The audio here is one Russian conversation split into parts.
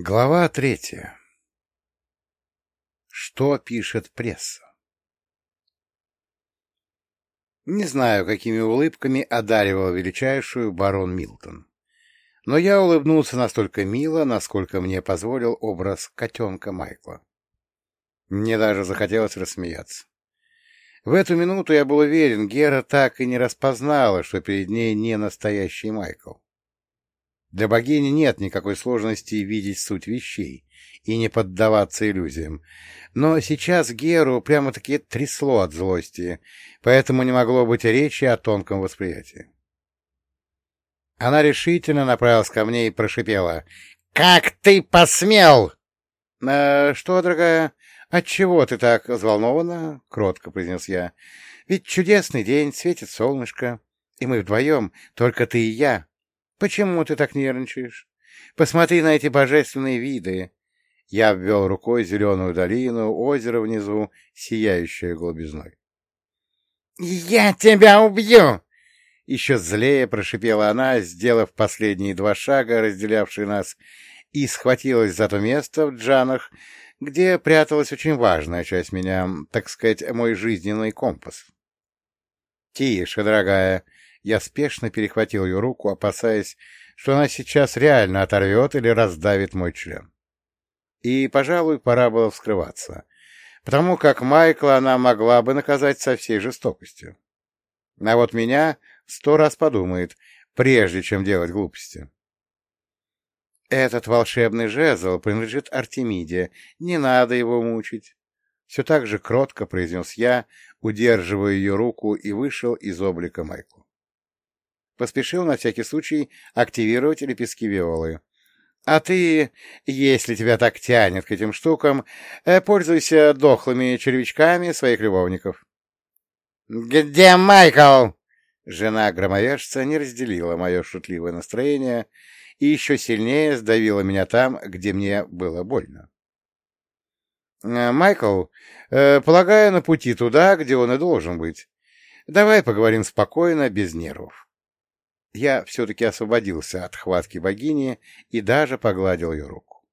Глава третья. Что пишет пресса? Не знаю, какими улыбками одаривал величайшую барон Милтон. Но я улыбнулся настолько мило, насколько мне позволил образ котенка Майкла. Мне даже захотелось рассмеяться. В эту минуту я был уверен, Гера так и не распознала, что перед ней не настоящий Майкл. Для богини нет никакой сложности видеть суть вещей и не поддаваться иллюзиям. Но сейчас Геру прямо-таки трясло от злости, поэтому не могло быть речи о тонком восприятии. Она решительно направилась ко мне и прошипела. — Как ты посмел? «Э, — Что, дорогая, отчего ты так взволнована? — кротко произнес я. — Ведь чудесный день, светит солнышко, и мы вдвоем, только ты и я. Почему ты так нервничаешь? Посмотри на эти божественные виды. Я обвел рукой зеленую долину, озеро внизу, сияющее голубизной. — Я тебя убью! Еще злее прошипела она, сделав последние два шага, разделявшие нас, и схватилась за то место в джанах, где пряталась очень важная часть меня, так сказать, мой жизненный компас. — Тише, дорогая, я спешно перехватил ее руку, опасаясь, что она сейчас реально оторвет или раздавит мой член. И, пожалуй, пора было вскрываться, потому как Майкла она могла бы наказать со всей жестокостью. А вот меня сто раз подумает, прежде чем делать глупости. Этот волшебный жезл принадлежит Артемиде, не надо его мучить. Все так же кротко произнес я, удерживая ее руку, и вышел из облика Майкла. Поспешил на всякий случай активировать лепестки виолы. А ты, если тебя так тянет к этим штукам, э, пользуйся дохлыми червячками своих любовников. — Где Майкл? Жена громовержца не разделила мое шутливое настроение и еще сильнее сдавила меня там, где мне было больно. «Э, — Майкл, э, полагаю, на пути туда, где он и должен быть. Давай поговорим спокойно, без нервов я все-таки освободился от хватки богини и даже погладил ее руку.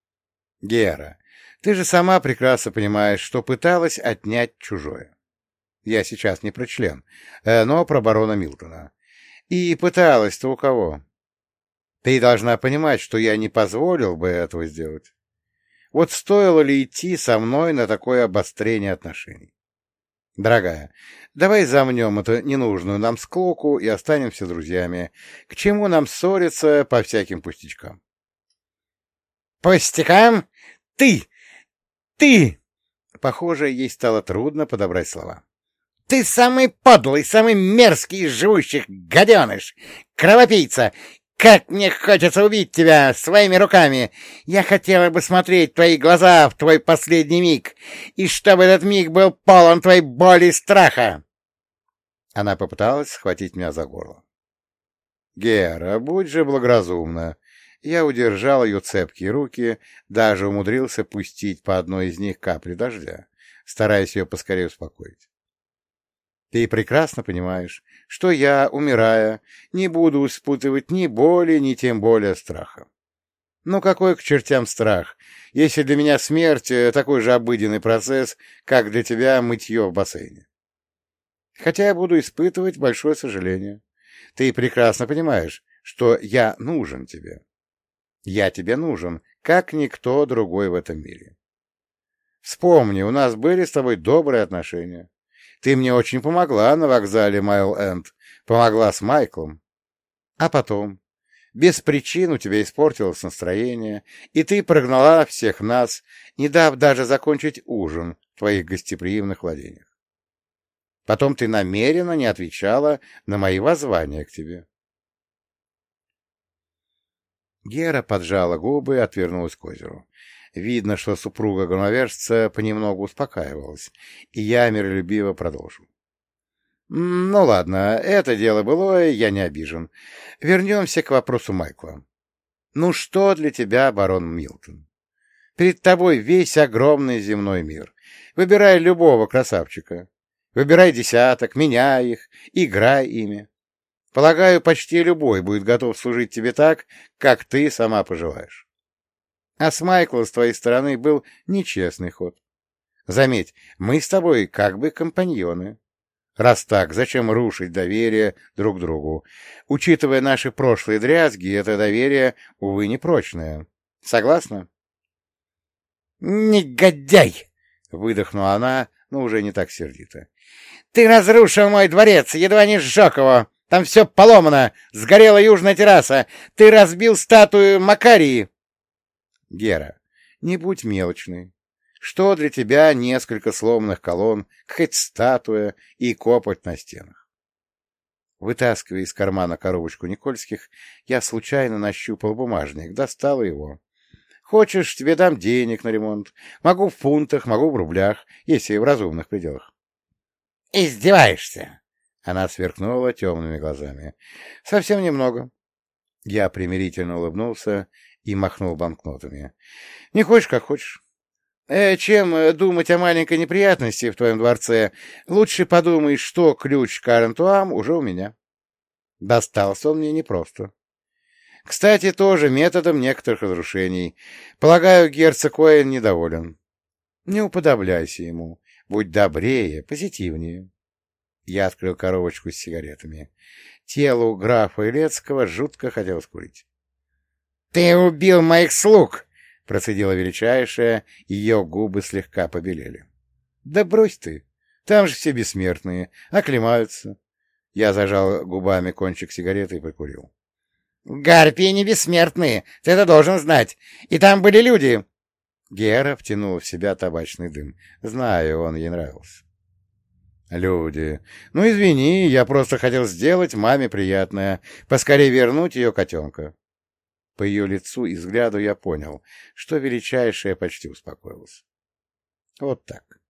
— Гера, ты же сама прекрасно понимаешь, что пыталась отнять чужое. Я сейчас не про член, э, но про барона Милтона. И пыталась-то у кого? Ты должна понимать, что я не позволил бы этого сделать. Вот стоило ли идти со мной на такое обострение отношений? Дорогая, давай замнем эту ненужную нам склоку и останемся друзьями. К чему нам ссориться по всяким пустячкам? Пустякам? Ты! Ты! Похоже, ей стало трудно подобрать слова. Ты самый подлый, самый мерзкий из живущих гаденыш! Кровопийца! Как мне хочется убить тебя своими руками! Я хотела бы смотреть твои глаза в твой последний миг, и чтобы этот миг был полон твоей боли и страха!» Она попыталась схватить меня за горло. «Гера, будь же благоразумна!» Я удержал ее цепкие руки, даже умудрился пустить по одной из них капли дождя, стараясь ее поскорее успокоить. Ты прекрасно понимаешь, что я, умирая, не буду испытывать ни боли, ни тем более страха. Ну какой к чертям страх, если для меня смерть — такой же обыденный процесс, как для тебя мытье в бассейне? Хотя я буду испытывать большое сожаление. Ты прекрасно понимаешь, что я нужен тебе. Я тебе нужен, как никто другой в этом мире. Вспомни, у нас были с тобой добрые отношения. Ты мне очень помогла на вокзале Майл-Энд, помогла с Майклом. А потом, без причин у тебя испортилось настроение, и ты прогнала всех нас, не дав даже закончить ужин в твоих гостеприимных владениях. Потом ты намеренно не отвечала на мои воззвания к тебе. Гера поджала губы и отвернулась к озеру. Видно, что супруга громовержца понемногу успокаивалась, и я миролюбиво продолжил. Ну ладно, это дело было, я не обижен. Вернемся к вопросу Майкла. Ну что для тебя, барон Милтон? Перед тобой весь огромный земной мир. Выбирай любого красавчика. Выбирай десяток, меняй их, играй ими. Полагаю, почти любой будет готов служить тебе так, как ты сама пожелаешь. А с Майкла с твоей стороны был нечестный ход. Заметь, мы с тобой как бы компаньоны. Раз так, зачем рушить доверие друг другу? Учитывая наши прошлые дрязги, это доверие, увы, непрочное. Согласна? «Негодяй!» — выдохнула она, но уже не так сердито. «Ты разрушил мой дворец, едва не сжег его! Там все поломано, сгорела южная терраса, ты разбил статую Макарии!» «Гера, не будь мелочной. Что для тебя несколько сломанных колонн, хоть статуя и копоть на стенах?» Вытаскивая из кармана коробочку Никольских, я случайно нащупал бумажник, достал его. Хочешь, тебе дам денег на ремонт. Могу в фунтах, могу в рублях, если в разумных пределах. — Издеваешься? Она сверкнула темными глазами. — Совсем немного. Я примирительно улыбнулся и махнул банкнотами. — Не хочешь, как хочешь. Э, чем думать о маленькой неприятности в твоем дворце, лучше подумай, что ключ к Арентуам уже у меня. Достался он мне непросто. Кстати, тоже методом некоторых разрушений. Полагаю, герцог Уэйн недоволен. Не уподобляйся ему. Будь добрее, позитивнее. Я открыл коробочку с сигаретами. Телу графа Илецкого жутко хотелось курить. — Ты убил моих слуг! — процедила величайшая, ее губы слегка побелели. — Да брось ты! Там же все бессмертные, оклемаются. Я зажал губами кончик сигареты и прикурил. Гарпии не бессмертные, ты это должен знать. И там были люди. Гера втянул в себя табачный дым. Знаю, он ей нравился. Люди. Ну, извини, я просто хотел сделать маме приятное. Поскорее вернуть ее котенка. По ее лицу и взгляду я понял, что величайшая почти успокоилась. Вот так.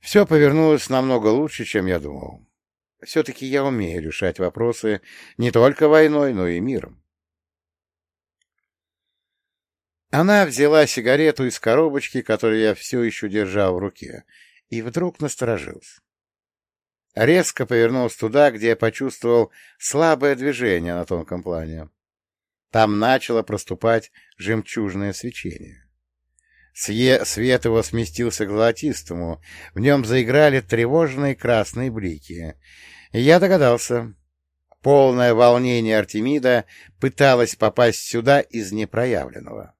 Все повернулось намного лучше, чем я думал. Все-таки я умею решать вопросы не только войной, но и миром. Она взяла сигарету из коробочки, которую я все еще держал в руке, и вдруг насторожилась. Резко повернулась туда, где я почувствовал слабое движение на тонком плане. Там начало проступать жемчужное свечение. Све свет его сместился к золотистому, в нем заиграли тревожные красные блики. Я догадался. Полное волнение Артемида пыталась попасть сюда из непроявленного.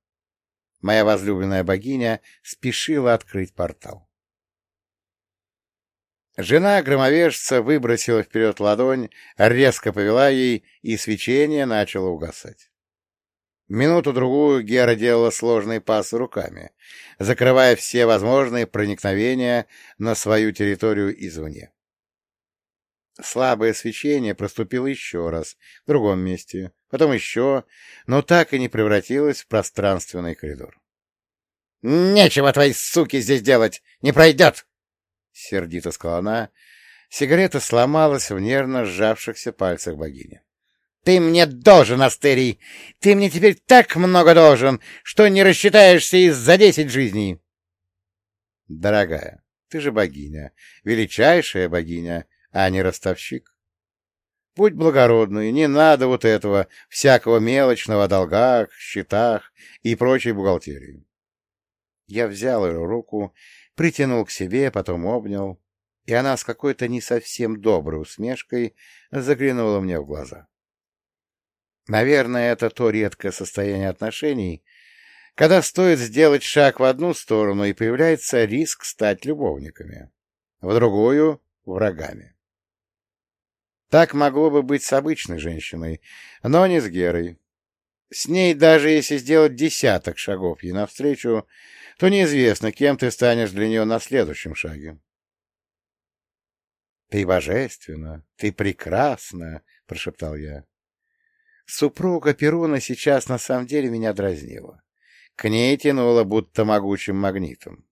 Моя возлюбленная богиня спешила открыть портал. Жена громовержца выбросила вперед ладонь, резко повела ей, и свечение начало угасать. Минуту-другую Гера делала сложные пасы руками, закрывая все возможные проникновения на свою территорию извне. Слабое свечение проступило еще раз, в другом месте, потом еще, но так и не превратилось в пространственный коридор. — Нечего твои суки здесь делать! Не пройдет! — сердито сказала. Сигарета сломалась в нервно сжавшихся пальцах богини. Ты мне должен, Астерий! Ты мне теперь так много должен, что не рассчитаешься и за десять жизней!» «Дорогая, ты же богиня, величайшая богиня, а не ростовщик. Будь благородной, не надо вот этого всякого мелочного о долгах, счетах и прочей бухгалтерии». Я взял ее руку, притянул к себе, потом обнял, и она с какой-то не совсем доброй усмешкой заглянула мне в глаза. Наверное, это то редкое состояние отношений, когда стоит сделать шаг в одну сторону и появляется риск стать любовниками, в другую — врагами. Так могло бы быть с обычной женщиной, но не с Герой. С ней даже если сделать десяток шагов ей навстречу, то неизвестно, кем ты станешь для нее на следующем шаге. — Ты божественна, ты прекрасна, — прошептал я. Супруга Перуна сейчас на самом деле меня дразнила. К ней тянуло будто могучим магнитом.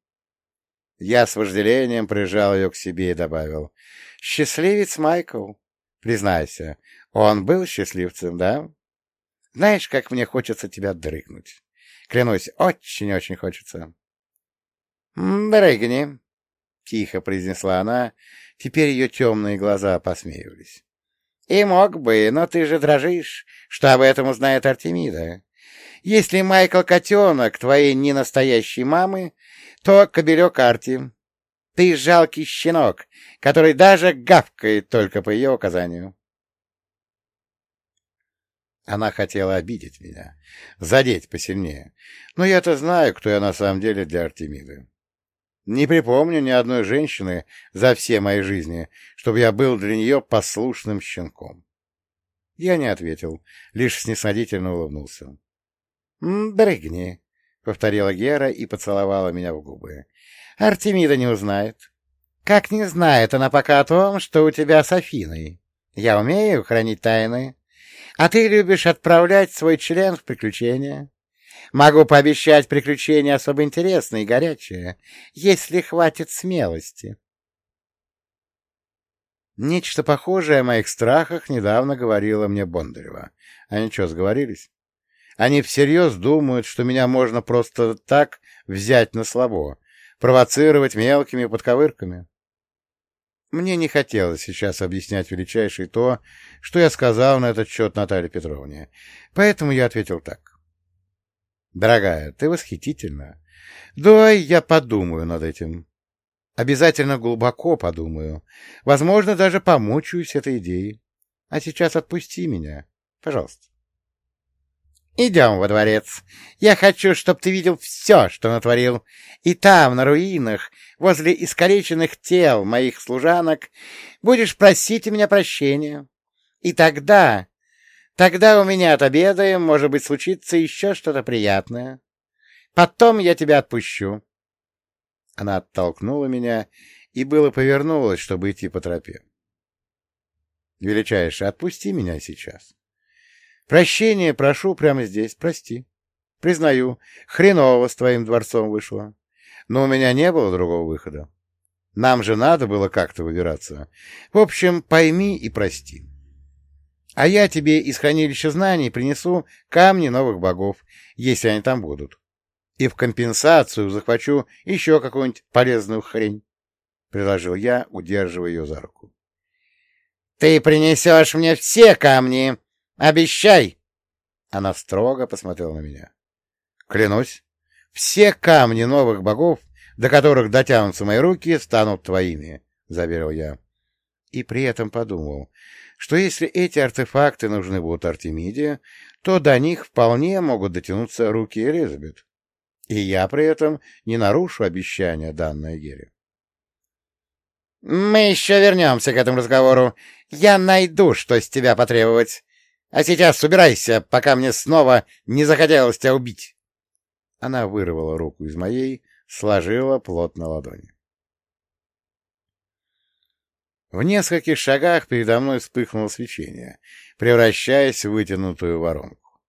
Я с вожделением прижал ее к себе и добавил. — Счастливец Майкл. Признайся, он был счастливцем, да? Знаешь, как мне хочется тебя дрыгнуть. Клянусь, очень-очень хочется. — Дрыгни, — тихо произнесла она. Теперь ее темные глаза посмеивались. И мог бы, но ты же дрожишь, что об этом узнает Артемида. Если Майкл котенок твоей ненастоящей мамы, то кобелек Арти. Ты жалкий щенок, который даже гавкает только по ее указанию. Она хотела обидеть меня, задеть посильнее. Но я-то знаю, кто я на самом деле для Артемиды. Не припомню ни одной женщины за все мои жизни, чтобы я был для нее послушным щенком. Я не ответил, лишь снисходительно улыбнулся. — Дрыгни, — повторила Гера и поцеловала меня в губы. — Артемида не узнает. Как не знает она пока о том, что у тебя с Афиной. Я умею хранить тайны. А ты любишь отправлять свой член в приключения. Могу пообещать приключения особо интересные и горячие, если хватит смелости. Нечто похожее о моих страхах недавно говорила мне Бондарева. Они что, сговорились? Они всерьез думают, что меня можно просто так взять на слабо, провоцировать мелкими подковырками. Мне не хотелось сейчас объяснять величайший то, что я сказал на этот счет Наталье Петровне, поэтому я ответил так. «Дорогая, ты восхитительна. Давай я подумаю над этим. Обязательно глубоко подумаю. Возможно, даже помучаюсь этой идеей. А сейчас отпусти меня, пожалуйста». «Идем во дворец. Я хочу, чтобы ты видел все, что натворил. И там, на руинах, возле искалеченных тел моих служанок, будешь просить у меня прощения. И тогда, тогда у меня от обеда, может быть, случится еще что-то приятное. Потом я тебя отпущу». Она оттолкнула меня и было повернулась, чтобы идти по тропе. «Величайший, отпусти меня сейчас». Прощения прошу прямо здесь, прости. Признаю, хреново с твоим дворцом вышло. Но у меня не было другого выхода. Нам же надо было как-то выбираться. В общем, пойми и прости. А я тебе из хранилища знаний принесу камни новых богов, если они там будут. И в компенсацию захвачу еще какую-нибудь полезную хрень, — предложил я, удерживая ее за руку. — Ты принесешь мне все камни, Обещай!» Она строго посмотрела на меня. «Клянусь, все камни новых богов, до которых дотянутся мои руки, станут твоими», — заверил я. И при этом подумал, что если эти артефакты нужны будут Артемиде, то до них вполне могут дотянуться руки Элизабет. И я при этом не нарушу обещания, данное Гере. «Мы еще вернемся к этому разговору. Я найду, что с тебя потребовать. А сейчас убирайся, пока мне снова не захотелось тебя убить. Она вырвала руку из моей, сложила плотно ладони. В нескольких шагах передо мной вспыхнуло свечение, превращаясь в вытянутую воронку.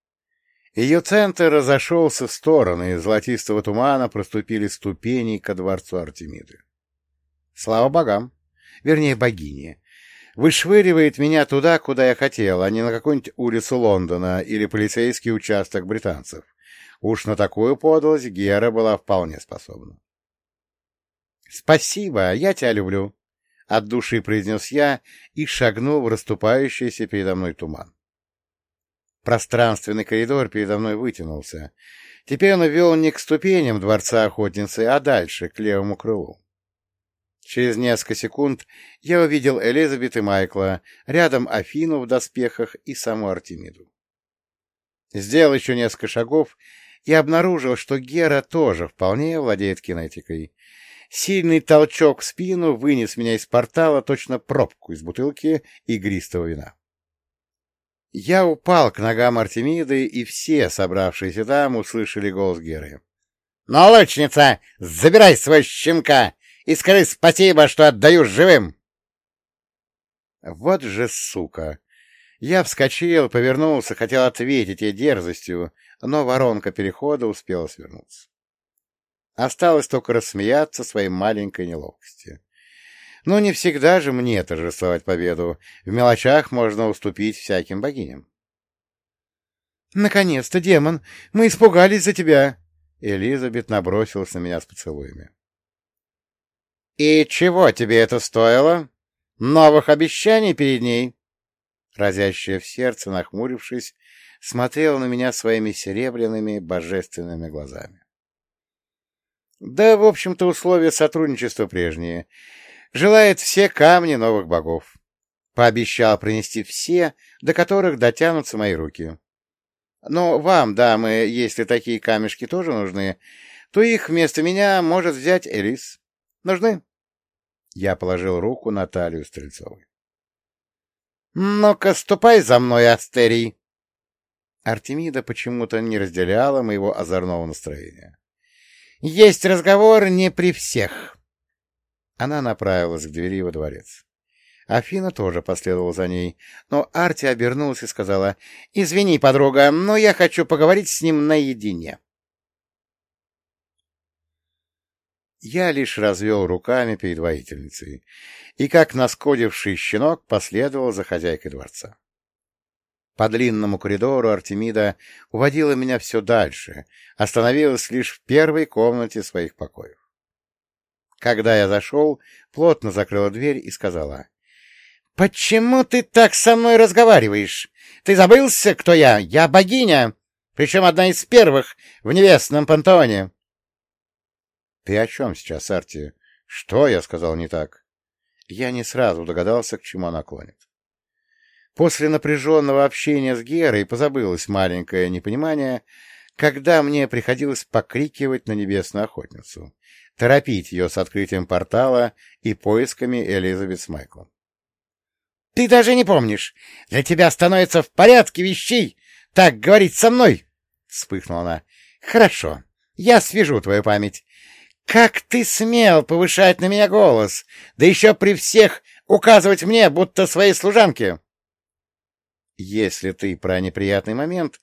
Ее центр разошелся в стороны, из золотистого тумана проступили ступени ко дворцу Артемиды. Слава богам! Вернее, богине, вышвыривает меня туда, куда я хотел, а не на какую-нибудь улицу Лондона или полицейский участок британцев. Уж на такую подлость Гера была вполне способна. «Спасибо, я тебя люблю», — от души произнес я и шагнул в расступающийся передо мной туман. Пространственный коридор передо мной вытянулся. Теперь он вел не к ступеням дворца охотницы, а дальше, к левому крылу. Через несколько секунд я увидел Элизабет и Майкла, рядом Афину в доспехах и саму Артемиду. Сделал еще несколько шагов и обнаружил, что Гера тоже вполне владеет кинетикой. Сильный толчок в спину вынес меня из портала точно пробку из бутылки игристого вина. Я упал к ногам Артемиды, и все, собравшиеся там, услышали голос Геры. — лучница, забирай своего щенка! и скажи спасибо, что отдаю живым. Вот же сука! Я вскочил, повернулся, хотел ответить ей дерзостью, но воронка перехода успела свернуться. Осталось только рассмеяться своей маленькой неловкости. Но не всегда же мне торжествовать победу. В мелочах можно уступить всяким богиням. «Наконец-то, демон! Мы испугались за тебя!» Элизабет набросилась на меня с поцелуями. «И чего тебе это стоило? Новых обещаний перед ней?» Разящая в сердце, нахмурившись, смотрела на меня своими серебряными божественными глазами. Да, в общем-то, условия сотрудничества прежние. Желает все камни новых богов. Пообещал принести все, до которых дотянутся мои руки. Но вам, дамы, если такие камешки тоже нужны, то их вместо меня может взять Элис. Нужны? Я положил руку на талию Стрельцовой. — Ну-ка, ступай за мной, Астерий! Артемида почему-то не разделяла моего озорного настроения. — Есть разговор не при всех. Она направилась к двери во дворец. Афина тоже последовала за ней, но Арти обернулась и сказала, «Извини, подруга, но я хочу поговорить с ним наедине». Я лишь развел руками перед воительницей и, как наскодивший щенок, последовал за хозяйкой дворца. По длинному коридору Артемида уводила меня все дальше, остановилась лишь в первой комнате своих покоев. Когда я зашел, плотно закрыла дверь и сказала, «Почему ты так со мной разговариваешь? Ты забылся, кто я? Я богиня, причем одна из первых в небесном пантеоне». «Ты о чем сейчас, Арти? Что я сказал не так?» Я не сразу догадался, к чему она клонит. После напряженного общения с Герой позабылось маленькое непонимание, когда мне приходилось покрикивать на небесную охотницу, торопить ее с открытием портала и поисками Элизабет с Майклом. Ты даже не помнишь. Для тебя становится в порядке вещей так говорить со мной, — вспыхнула она. — Хорошо, я свяжу твою память. Как ты смел повышать на меня голос, да еще при всех указывать мне, будто своей служанке? Если ты про неприятный момент,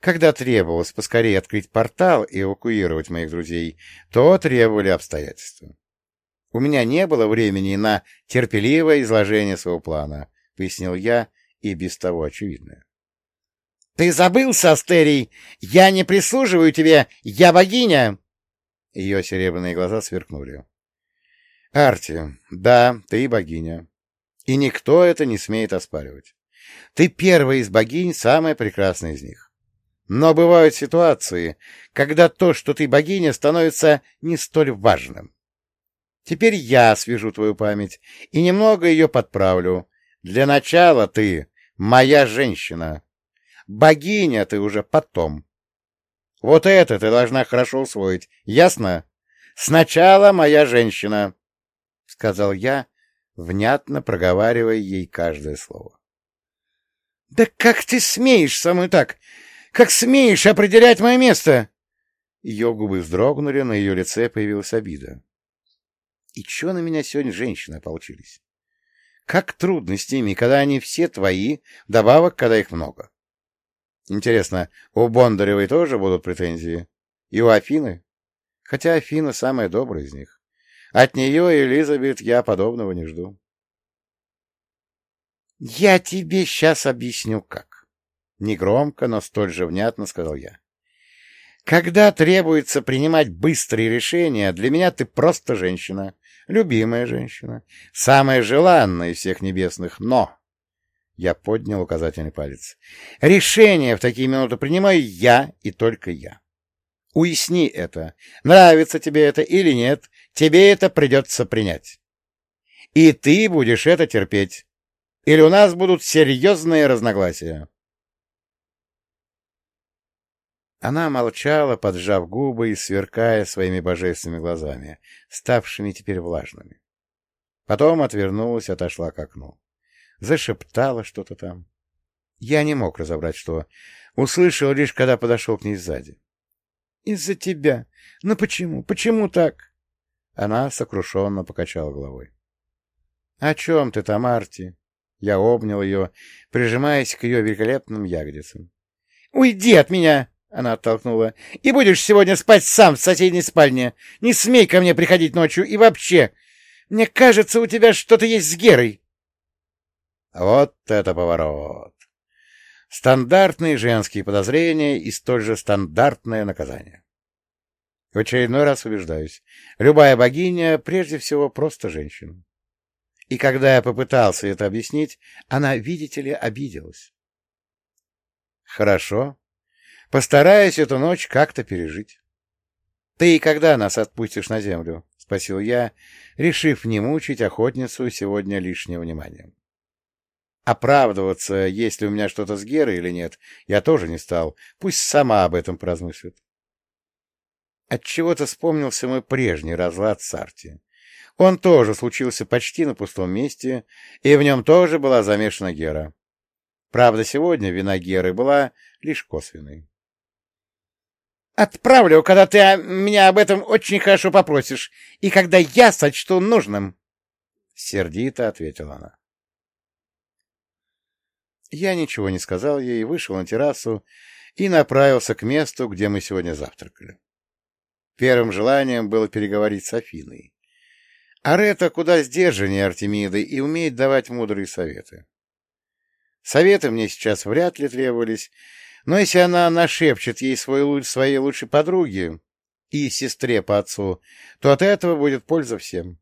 когда требовалось поскорее открыть портал и эвакуировать моих друзей, то требовали обстоятельства. У меня не было времени на терпеливое изложение своего плана, — пояснил я, и без того очевидное. — Ты забылся, Астерий! Я не прислуживаю тебе! Я богиня! Ее серебряные глаза сверкнули. — Арти, да, ты богиня. И никто это не смеет оспаривать. Ты первая из богинь, самая прекрасная из них. Но бывают ситуации, когда то, что ты богиня, становится не столь важным. Теперь я свяжу твою память и немного ее подправлю. Для начала ты моя женщина. Богиня ты уже потом. Вот это ты должна хорошо усвоить. Ясно? Сначала моя женщина, — сказал я, внятно проговаривая ей каждое слово. — Да как ты смеешь со мной так? Как смеешь определять мое место? Ее губы вздрогнули, на ее лице появилась обида. И что на меня сегодня женщины получились? Как трудно с ними, когда они все твои, добавок, когда их много. Интересно, у Бондаревой тоже будут претензии? И у Афины? Хотя Афина самая добрая из них. От нее, Элизабет, я подобного не жду. — Я тебе сейчас объясню, как. Негромко, но столь же внятно сказал я. Когда требуется принимать быстрые решения, для меня ты просто женщина, любимая женщина, самая желанная из всех небесных, но... Я поднял указательный палец. Решение в такие минуты принимаю я и только я. Уясни это. Нравится тебе это или нет, тебе это придется принять. И ты будешь это терпеть. Или у нас будут серьезные разногласия. Она молчала, поджав губы и сверкая своими божественными глазами, ставшими теперь влажными. Потом отвернулась, отошла к окну. Зашептала что-то там. Я не мог разобрать, что. Услышал лишь, когда подошел к ней сзади. — Из-за тебя. Ну почему? Почему так? Она сокрушенно покачала головой. — О чем ты там, Арти? Я обнял ее, прижимаясь к ее великолепным ягодицам. — Уйди от меня! Она оттолкнула. — И будешь сегодня спать сам в соседней спальне. Не смей ко мне приходить ночью. И вообще, мне кажется, у тебя что-то есть с Герой. Вот это поворот! Стандартные женские подозрения и столь же стандартное наказание. В очередной раз убеждаюсь, любая богиня прежде всего просто женщина. И когда я попытался это объяснить, она, видите ли, обиделась. Хорошо. Постараюсь эту ночь как-то пережить. Ты когда нас отпустишь на землю? — спросил я, решив не мучить охотницу сегодня лишним вниманием. Оправдываться, есть ли у меня что-то с Герой или нет, я тоже не стал. Пусть сама об этом поразмыслит. Отчего-то вспомнился мой прежний разлад с Арти. Он тоже случился почти на пустом месте, и в нем тоже была замешана Гера. Правда, сегодня вина Геры была лишь косвенной. «Отправлю, когда ты меня об этом очень хорошо попросишь, и когда я сочту нужным», — сердито ответила она. Я ничего не сказал ей, вышел на террасу и направился к месту, где мы сегодня завтракали. Первым желанием было переговорить с Афиной. Арета куда сдержаннее Артемиды и умеет давать мудрые советы. Советы мне сейчас вряд ли требовались, но если она нашепчет ей свой, своей лучшей подруге и сестре по отцу, то от этого будет польза всем.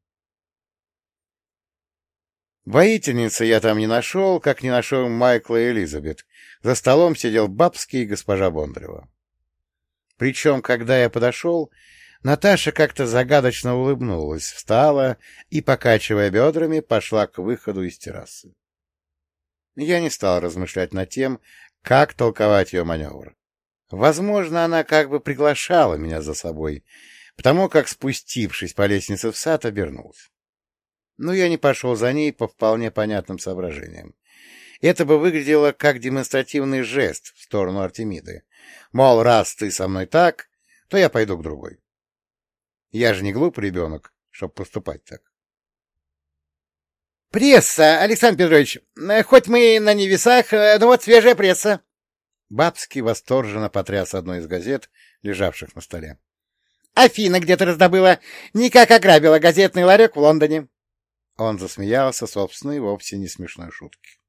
Воительницы я там не нашел, как не нашел Майкла и Элизабет. За столом сидел Бабский и госпожа Бондарева. Причем, когда я подошел, Наташа как-то загадочно улыбнулась, встала и, покачивая бедрами, пошла к выходу из террасы. Я не стал размышлять над тем, как толковать ее маневр. Возможно, она как бы приглашала меня за собой, потому как, спустившись по лестнице в сад, обернулась. Но я не пошел за ней по вполне понятным соображениям. Это бы выглядело как демонстративный жест в сторону Артемиды. Мол, раз ты со мной так, то я пойду к другой. Я же не глупый ребенок, чтобы поступать так. «Пресса, Александр Петрович! Хоть мы на невесах, но вот свежая пресса!» Бабский восторженно потряс одной из газет, лежавших на столе. «Афина где-то раздобыла, никак ограбила газетный ларек в Лондоне!» Он засмеялся собственной вовсе не смешной шутки.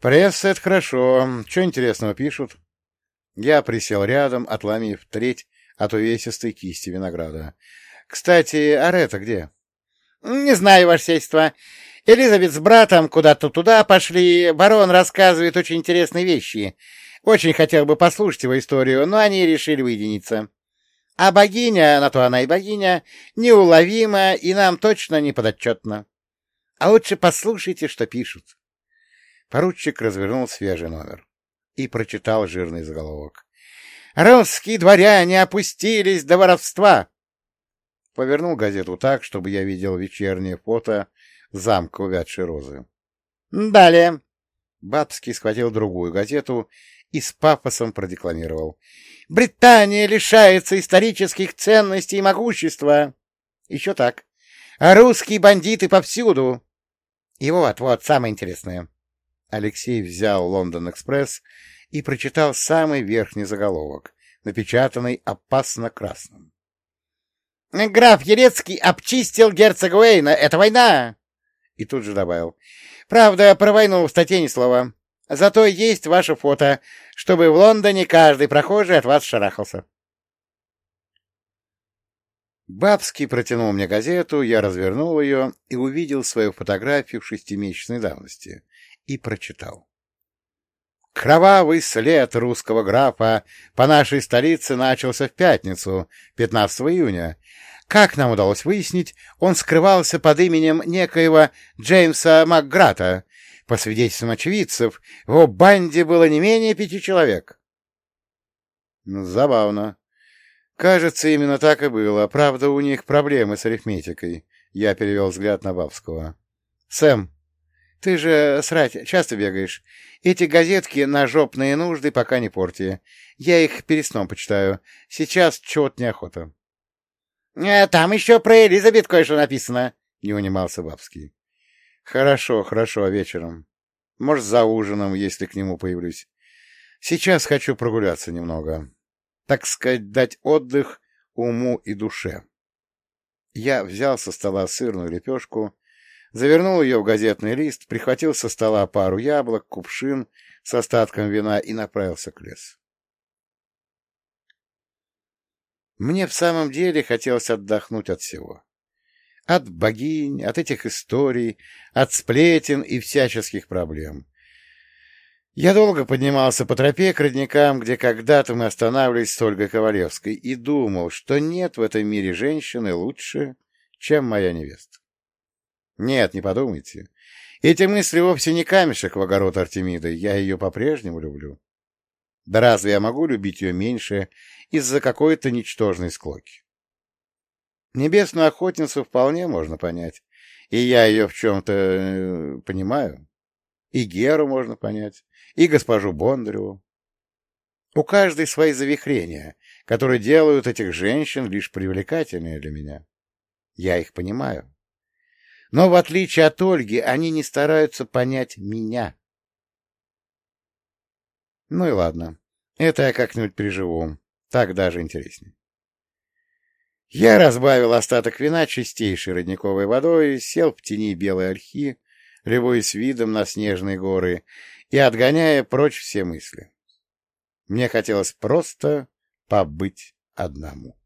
«Пресса — это хорошо. Что интересного пишут?» Я присел рядом, отломив треть от увесистой кисти винограда. «Кстати, Арета где?» «Не знаю, ваше сельство. Элизабет с братом куда-то туда пошли. Барон рассказывает очень интересные вещи. Очень хотел бы послушать его историю, но они решили уединиться. А богиня, на то она и богиня, неуловима и нам точно не подотчетна. А лучше послушайте, что пишут. Поручик развернул свежий номер и прочитал жирный заголовок. «Русские дворяне опустились до воровства!» Повернул газету так, чтобы я видел вечернее фото замка увядшей розы. «Далее!» Бабский схватил другую газету и с пафосом продекламировал. «Британия лишается исторических ценностей и могущества!» Еще так. «А русские бандиты повсюду!» И вот, вот, самое интересное. Алексей взял «Лондон-экспресс» и прочитал самый верхний заголовок, напечатанный опасно красным. «Граф Ерецкий обчистил герцога Уэйна. Это война!» И тут же добавил. «Правда, про войну в статье ни слова. Зато есть ваше фото, чтобы в Лондоне каждый прохожий от вас шарахался». Бабский протянул мне газету, я развернул ее и увидел свою фотографию шестимесячной давности и прочитал. Кровавый след русского графа по нашей столице начался в пятницу, 15 июня. Как нам удалось выяснить, он скрывался под именем некоего Джеймса Макграта. По свидетельствам очевидцев, в его банде было не менее пяти человек. Забавно. Кажется, именно так и было. Правда, у них проблемы с арифметикой. Я перевел взгляд на Бабского. Сэм, ты же срать часто бегаешь. Эти газетки на жопные нужды пока не порти. Я их перед сном почитаю. Сейчас чего-то неохота. «Э, — Там еще про Элизабет кое-что написано, — не унимался Бабский. — Хорошо, хорошо, а вечером. Может, за ужином, если к нему появлюсь. Сейчас хочу прогуляться немного. Так сказать, дать отдых уму и душе. Я взял со стола сырную лепешку, завернул ее в газетный лист, прихватил со стола пару яблок, кувшин с остатком вина и направился к лесу. Мне в самом деле хотелось отдохнуть от всего. От богинь, от этих историй, от сплетен и всяческих проблем. Я долго поднимался по тропе к родникам, где когда-то мы останавливались с Ольгой Ковалевской, и думал, что нет в этом мире женщины лучше, чем моя невеста. Нет, не подумайте. Эти мысли вовсе не камешек в огород Артемиды, я ее по-прежнему люблю. Да разве я могу любить ее меньше из-за какой-то ничтожной склоки? Небесную охотницу вполне можно понять, и я ее в чем-то э, понимаю. И Геру можно понять, и госпожу Бондареву. У каждой свои завихрения, которые делают этих женщин лишь привлекательнее для меня. Я их понимаю. Но в отличие от Ольги, они не стараются понять меня. Ну и ладно, это я как-нибудь переживу, так даже интереснее. Я разбавил остаток вина чистейшей родниковой водой, сел в тени белой ольхи, любуясь видом на снежные горы и отгоняя прочь все мысли. Мне хотелось просто побыть одному.